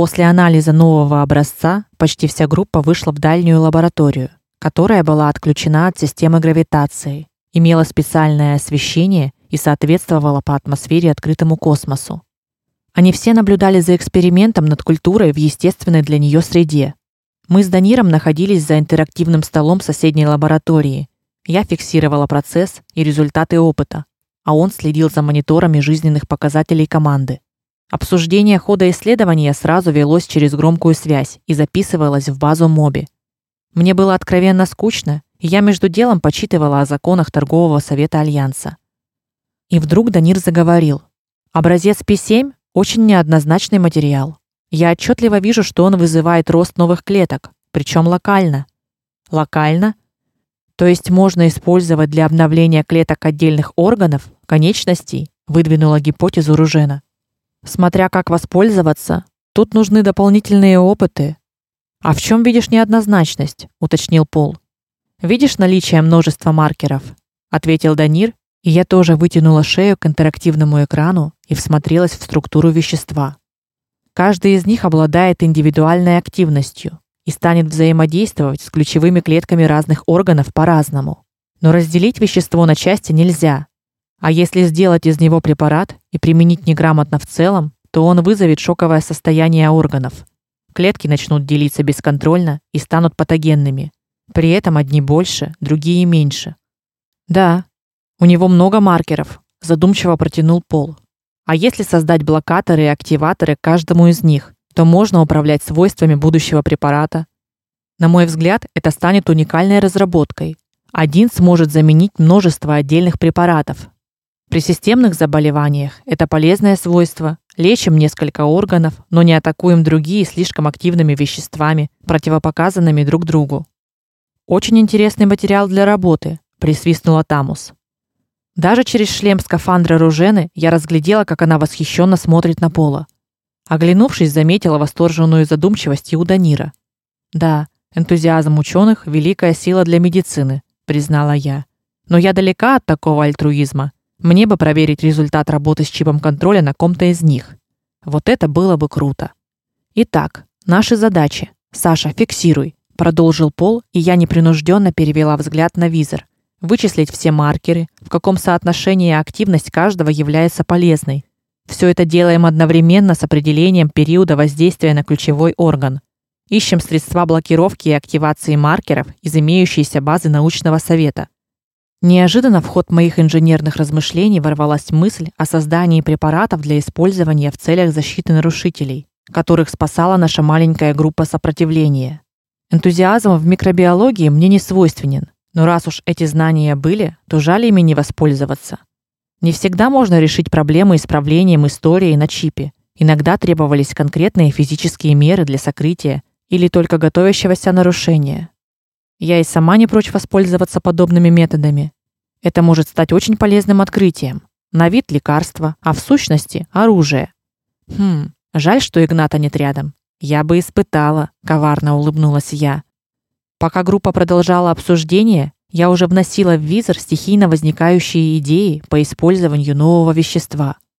После анализа нового образца почти вся группа вышла в дальнюю лабораторию, которая была отключена от системы гравитации, имела специальное освещение и соответствовала по атмосфере открытому космосу. Они все наблюдали за экспериментом над культурой в естественной для нее среде. Мы с Даниром находились за интерактивным столом соседней лаборатории. Я фиксировала процесс и результаты опыта, а он следил за мониторами жизненных показателей команды. Обсуждение хода исследования сразу велось через громкую связь и записывалось в базу Моби. Мне было откровенно скучно, и я между делом почитывала о законах торгового совета альянса. И вдруг Данир заговорил: "Образец P7 очень неоднозначный материал. Я отчетливо вижу, что он вызывает рост новых клеток, причем локально. Локально? То есть можно использовать для обновления клеток отдельных органов, конечностей, выдвинула гипотезу Ружена. Смотря как воспользоваться, тут нужны дополнительные опыты. А в чем видишь неоднозначность? уточнил Пол. Видишь наличие множества маркеров, ответил Данир, и я тоже вытянула шею к интерактивному экрану и всмотрелась в структуру вещества. Каждый из них обладает индивидуальной активностью и станет взаимодействовать с ключевыми клетками разных органов по-разному. Но разделить вещество на части нельзя, а если сделать из него препарат и применить неграмотно в целом, то он вызовет шоковое состояние органов. Клетки начнут делиться бесконтрольно и станут патогенными. При этом одни больше, другие меньше. Да. У него много маркеров, задумчиво протянул Пол. А если создать блокаторы и активаторы каждому из них, то можно управлять свойствами будущего препарата. На мой взгляд, это станет уникальной разработкой. Один сможет заменить множество отдельных препаратов, при системных заболеваниях это полезное свойство. Лечим несколько органов, но не атакуем другие слишком активными веществами, противопоказанными друг другу. Очень интересный материал для работы, присвистнула Тамус. Даже через шлем скафандра Ружены я разглядела, как она восхищенно смотрит на Пола. Оглянувшись, заметила восторженную задумчивость и Данира. Да, энтузиазм ученых великая сила для медицины, признала я. Но я далека от такого альтруизма. Мне бы проверить результат работы с чипом контроля на ком-то из них. Вот это было бы круто. Итак, наши задачи. Саша, фиксируй, продолжил Пол, и я непринужденно перевела взгляд на визор. Вычислить все маркеры, в каком соотношении активность каждого является полезной. Все это делаем одновременно с определением периода воздействия на ключевой орган. Ищем средства блокировки и активации маркеров из имеющейся базы научного совета. Неожиданно в ход моих инженерных размышлений ворвалась мысль о создании препаратов для использования в целях защиты нарушителей, которых спасала наша маленькая группа сопротивления. Энтузиазм в микробиологии мне не свойственен, но раз уж эти знания были, то жаль ими не воспользоваться. Не всегда можно решить проблемы исправлением истории на чипе. Иногда требовались конкретные физические меры для сокрытия или только готовящегося нарушения. Я и сама не прочь воспользоваться подобными методами. Это может стать очень полезным открытием. На вид лекарство, а в сущности оружие. Хм, жаль, что Игната нет рядом. Я бы испытала, коварно улыбнулась я. Пока группа продолжала обсуждение, я уже вносила в визор стихийно возникающие идеи по использованию нового вещества –